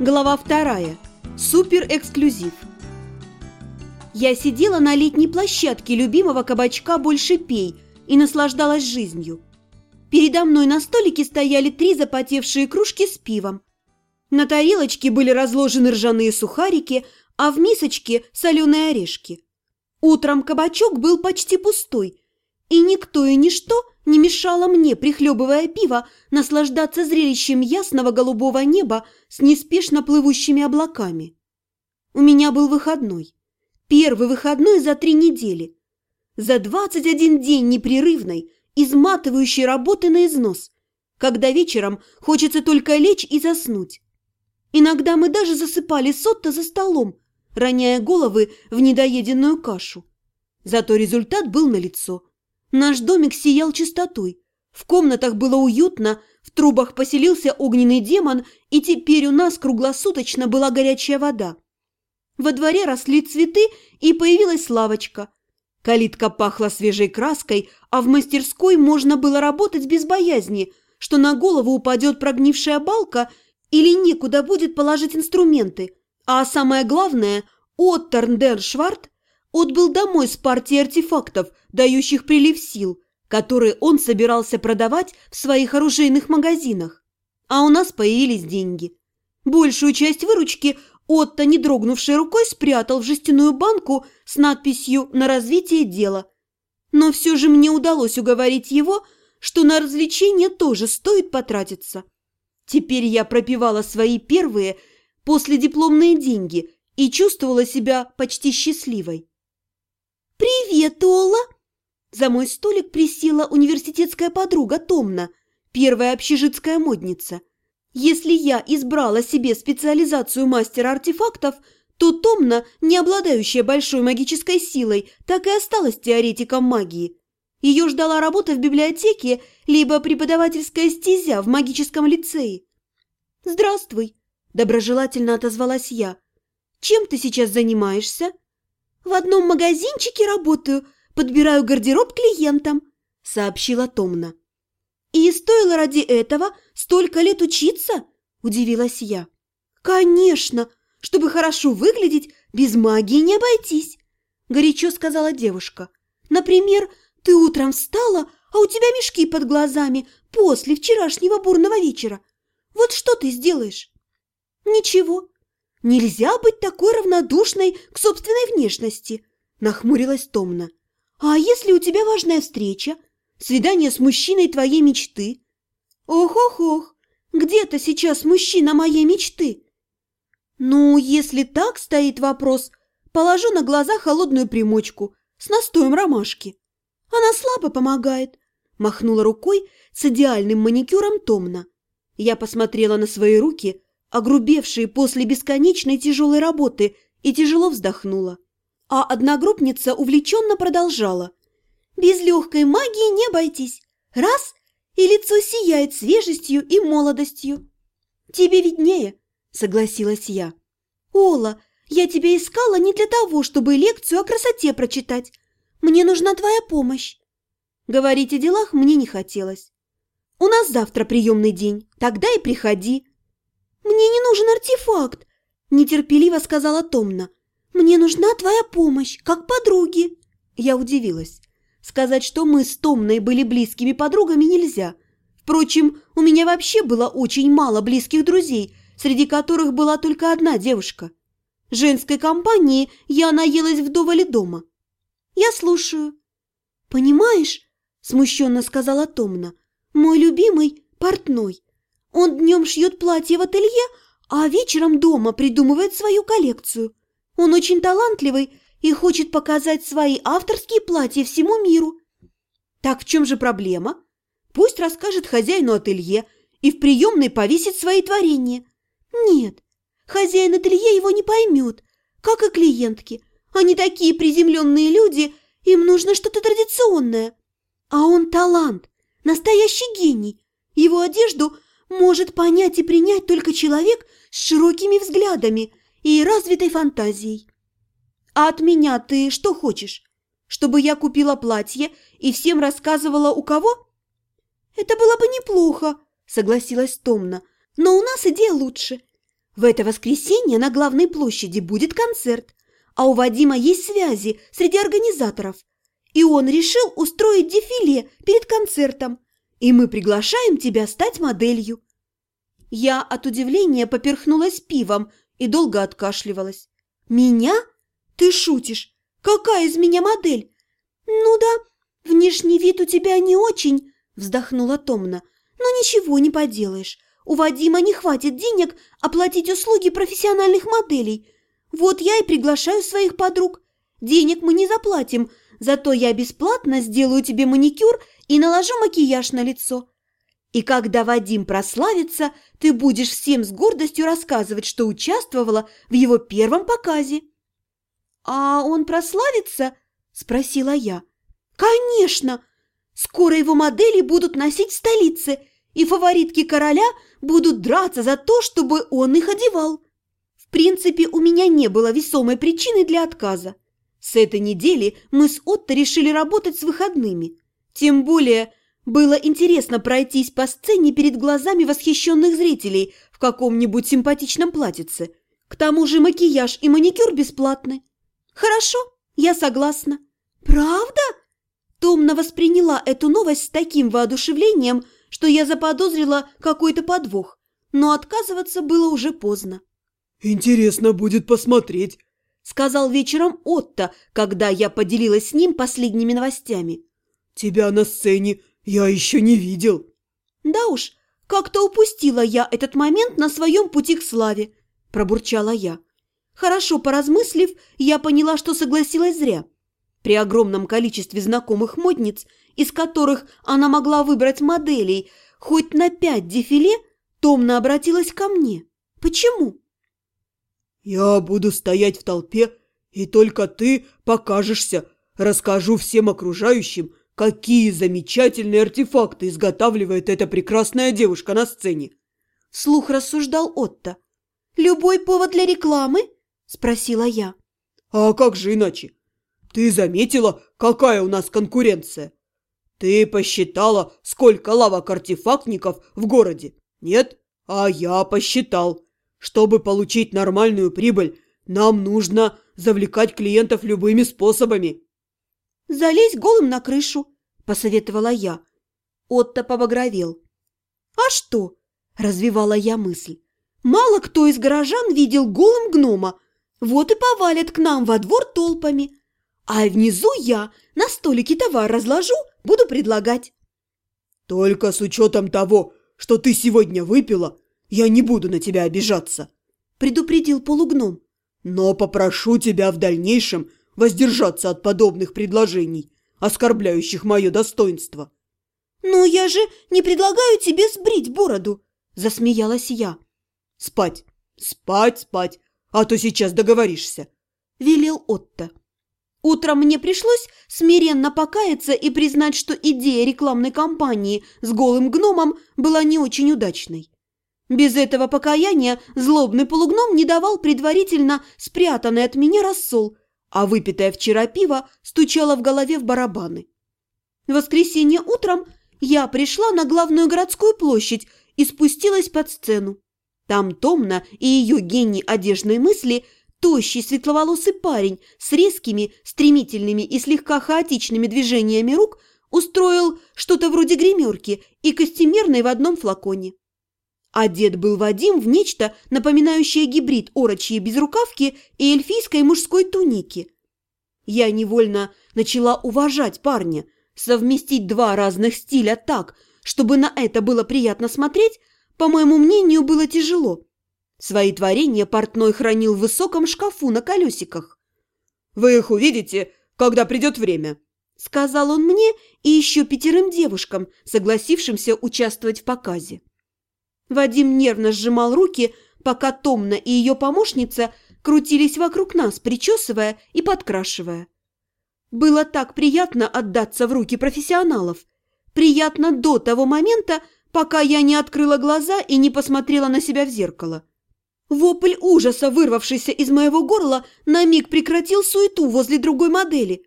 Глава вторая. Супер-эксклюзив. Я сидела на летней площадке любимого кабачка «Больше пей» и наслаждалась жизнью. Передо мной на столике стояли три запотевшие кружки с пивом. На тарелочке были разложены ржаные сухарики, а в мисочке – соленые орешки. Утром кабачок был почти пустой, и никто и ничто не мешало мне, прихлебывая пиво, наслаждаться зрелищем ясного голубого неба с неспешно плывущими облаками. У меня был выходной. Первый выходной за три недели. За 21 день непрерывной, изматывающей работы на износ, когда вечером хочется только лечь и заснуть. Иногда мы даже засыпали сотто за столом, роняя головы в недоеденную кашу. Зато результат был налицо – Наш домик сиял чистотой. В комнатах было уютно, в трубах поселился огненный демон, и теперь у нас круглосуточно была горячая вода. Во дворе росли цветы, и появилась лавочка. Калитка пахла свежей краской, а в мастерской можно было работать без боязни, что на голову упадет прогнившая балка или некуда будет положить инструменты. А самое главное, Отторн Дершвард отбыл домой с партией артефактов, дающих прилив сил, которые он собирался продавать в своих оружейных магазинах. А у нас появились деньги. Большую часть выручки Отто, не дрогнувшей рукой, спрятал в жестяную банку с надписью «На развитие дела». Но все же мне удалось уговорить его, что на развлечения тоже стоит потратиться. Теперь я пропивала свои первые последипломные деньги и чувствовала себя почти счастливой. «Привет, Ола!» За мой столик присела университетская подруга Томна, первая общежитская модница. Если я избрала себе специализацию мастера артефактов, то Томна, не обладающая большой магической силой, так и осталась теоретиком магии. Ее ждала работа в библиотеке, либо преподавательская стезя в магическом лицее. «Здравствуй», – доброжелательно отозвалась я. «Чем ты сейчас занимаешься?» «В одном магазинчике работаю, подбираю гардероб клиентам», – сообщила Томна. «И стоило ради этого столько лет учиться?» – удивилась я. «Конечно! Чтобы хорошо выглядеть, без магии не обойтись!» – горячо сказала девушка. «Например, ты утром встала, а у тебя мешки под глазами после вчерашнего бурного вечера. Вот что ты сделаешь?» «Ничего, Нельзя быть такой равнодушной к собственной внешности, нахмурилась Томна. А если у тебя важная встреча? Свидание с мужчиной твоей мечты? Ох-ох-ох, где-то сейчас мужчина моей мечты. Ну, если так стоит вопрос, положу на глаза холодную примочку с настоем ромашки. Она слабо помогает, махнула рукой с идеальным маникюром Томна. Я посмотрела на свои руки, огрубевшие после бесконечной тяжелой работы, и тяжело вздохнула. А одногруппница увлеченно продолжала. «Без легкой магии не обойтись. Раз – и лицо сияет свежестью и молодостью». «Тебе виднее», – согласилась я. «Ола, я тебя искала не для того, чтобы лекцию о красоте прочитать. Мне нужна твоя помощь». Говорить о делах мне не хотелось. «У нас завтра приемный день, тогда и приходи», «Мне не нужен артефакт!» – нетерпеливо сказала Томна. «Мне нужна твоя помощь, как подруги!» Я удивилась. Сказать, что мы с Томной были близкими подругами, нельзя. Впрочем, у меня вообще было очень мало близких друзей, среди которых была только одна девушка. Женской компании я наелась вдоволь дома. «Я слушаю». «Понимаешь?» – смущенно сказала Томна. «Мой любимый портной. Он днем шьет платье в ателье, а вечером дома придумывает свою коллекцию. Он очень талантливый и хочет показать свои авторские платья всему миру. Так в чем же проблема? Пусть расскажет хозяину ателье и в приемной повесит свои творения. Нет, хозяин ателье его не поймет, как и клиентки. Они такие приземленные люди, им нужно что-то традиционное. А он талант, настоящий гений. Его одежду – может понять и принять только человек с широкими взглядами и развитой фантазией. А от меня ты что хочешь? Чтобы я купила платье и всем рассказывала у кого? Это было бы неплохо, согласилась Томна, но у нас идея лучше. В это воскресенье на главной площади будет концерт, а у Вадима есть связи среди организаторов. И он решил устроить дефиле перед концертом, и мы приглашаем тебя стать моделью». Я от удивления поперхнулась пивом и долго откашливалась. «Меня? Ты шутишь? Какая из меня модель?» «Ну да, внешний вид у тебя не очень», – вздохнула Томна. «Но ничего не поделаешь. У Вадима не хватит денег оплатить услуги профессиональных моделей. Вот я и приглашаю своих подруг. Денег мы не заплатим, зато я бесплатно сделаю тебе маникюр и наложу макияж на лицо. И когда Вадим прославится, ты будешь всем с гордостью рассказывать, что участвовала в его первом показе». «А он прославится?» – спросила я. «Конечно! Скоро его модели будут носить в столице, и фаворитки короля будут драться за то, чтобы он их одевал. В принципе, у меня не было весомой причины для отказа. С этой недели мы с Отто решили работать с выходными. Тем более было интересно пройтись по сцене перед глазами восхищенных зрителей в каком-нибудь симпатичном платьице. К тому же макияж и маникюр бесплатны. Хорошо, я согласна. Правда? Томна восприняла эту новость с таким воодушевлением, что я заподозрила какой-то подвох, но отказываться было уже поздно. «Интересно будет посмотреть», – сказал вечером Отто, когда я поделилась с ним последними новостями. «Тебя на сцене я еще не видел». «Да уж, как-то упустила я этот момент на своем пути к славе», – пробурчала я. Хорошо поразмыслив, я поняла, что согласилась зря. При огромном количестве знакомых модниц, из которых она могла выбрать моделей, хоть на пять дефиле, Томна обратилась ко мне. Почему? «Я буду стоять в толпе, и только ты покажешься. Расскажу всем окружающим, какие замечательные артефакты изготавливает эта прекрасная девушка на сцене». Слух рассуждал Отто. «Любой повод для рекламы?» – спросила я. «А как же иначе? Ты заметила, какая у нас конкуренция? Ты посчитала, сколько лавок-артефактников в городе? Нет? А я посчитал. Чтобы получить нормальную прибыль, нам нужно завлекать клиентов любыми способами. «Залезь голым на крышу», – посоветовала я. Отто побагровел. «А что?» – развивала я мысль. «Мало кто из горожан видел голым гнома, вот и повалят к нам во двор толпами. А внизу я на столике товар разложу, буду предлагать». «Только с учетом того, что ты сегодня выпила, я не буду на тебя обижаться», – предупредил полугном. «Но попрошу тебя в дальнейшем воздержаться от подобных предложений, оскорбляющих мое достоинство». «Но я же не предлагаю тебе сбрить бороду», – засмеялась я. «Спать, спать, спать, а то сейчас договоришься», – велел Отто. Утром мне пришлось смиренно покаяться и признать, что идея рекламной кампании с голым гномом была не очень удачной. Без этого покаяния злобный полугном не давал предварительно спрятанный от меня рассол, а выпитое вчера пиво стучало в голове в барабаны. В воскресенье утром я пришла на главную городскую площадь и спустилась под сцену. Там Томна и ее гений одежной мысли – Тощий светловолосый парень с резкими, стремительными и слегка хаотичными движениями рук устроил что-то вроде гримерки и костюмерной в одном флаконе. Одет был Вадим в нечто, напоминающее гибрид орочьей безрукавки и эльфийской мужской туники. Я невольно начала уважать парня. Совместить два разных стиля так, чтобы на это было приятно смотреть, по моему мнению, было тяжело. Свои творения портной хранил в высоком шкафу на колесиках. «Вы их увидите, когда придет время», — сказал он мне и еще пятерым девушкам, согласившимся участвовать в показе. Вадим нервно сжимал руки, пока Томна и ее помощница крутились вокруг нас, причесывая и подкрашивая. Было так приятно отдаться в руки профессионалов. Приятно до того момента, пока я не открыла глаза и не посмотрела на себя в зеркало. Вопль ужаса, вырвавшийся из моего горла, на миг прекратил суету возле другой модели.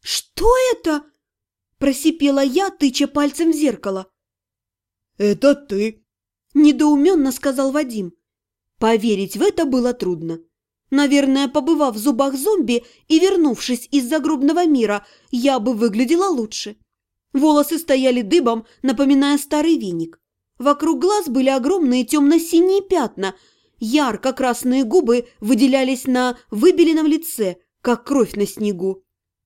«Что это?» – просипела я, тыча пальцем в зеркало. «Это ты», – недоуменно сказал Вадим. Поверить в это было трудно. Наверное, побывав в зубах зомби и вернувшись из загробного мира, я бы выглядела лучше. Волосы стояли дыбом, напоминая старый веник. Вокруг глаз были огромные темно-синие пятна. Ярко-красные губы выделялись на выбеленном лице, как кровь на снегу.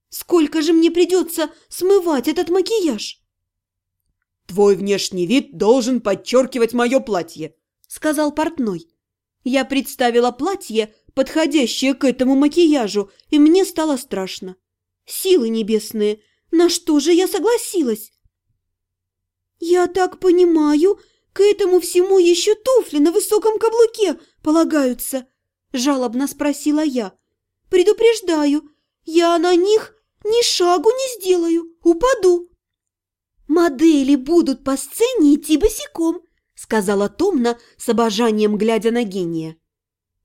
Сколько же мне придется смывать этот макияж? «Твой внешний вид должен подчеркивать мое платье», — сказал портной. Я представила платье, подходящее к этому макияжу, и мне стало страшно. Силы небесные, на что же я согласилась? «Я так понимаю, к этому всему еще туфли на высоком каблуке полагаются?» – жалобно спросила я. «Предупреждаю, я на них ни шагу не сделаю, упаду». «Модели будут по сцене идти босиком», – сказала Томна с обожанием, глядя на гения.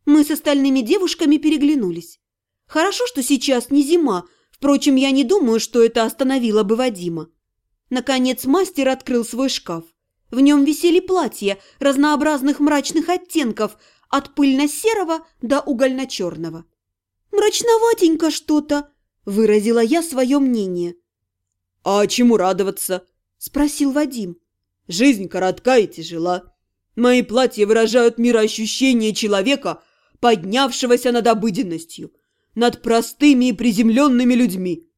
Мы с остальными девушками переглянулись. Хорошо, что сейчас не зима, впрочем, я не думаю, что это остановило бы Вадима. Наконец мастер открыл свой шкаф. В нем висели платья разнообразных мрачных оттенков, от пыльно-серого до угольно-черного. «Мрачноватенько что-то», – выразила я свое мнение. «А чему радоваться?» – спросил Вадим. «Жизнь коротка и тяжела. Мои платья выражают мироощущение человека, поднявшегося над обыденностью, над простыми и приземленными людьми.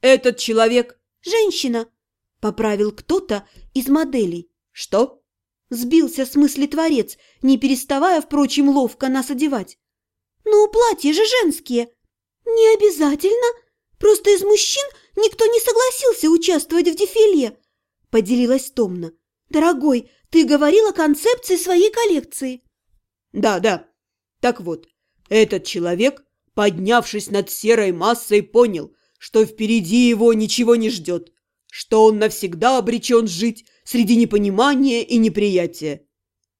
Этот человек – женщина», – поправил кто-то из моделей. «Что?» Сбился с мысли творец, не переставая, впрочем, ловко нас одевать. «Ну, платья же женские!» «Не обязательно. Просто из мужчин никто не согласился участвовать в дефиле», – поделилась Томна. «Дорогой, ты говорил о концепции своей коллекции». «Да, да. Так вот, этот человек, поднявшись над серой массой, понял, что впереди его ничего не ждет, что он навсегда обречен жить среди непонимания и неприятия.